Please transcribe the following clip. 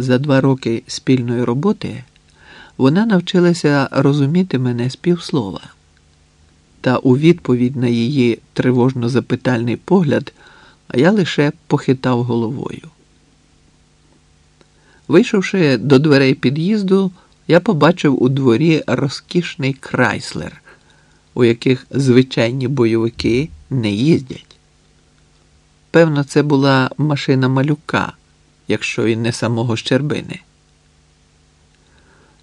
За два роки спільної роботи вона навчилася розуміти мене з півслова. Та у відповідь на її тривожно запитальний погляд я лише похитав головою. Вийшовши до дверей під'їзду, я побачив у дворі розкішний крайслер, у яких звичайні бойовики не їздять. Певно, це була машина малюка, якщо і не самого Щербини.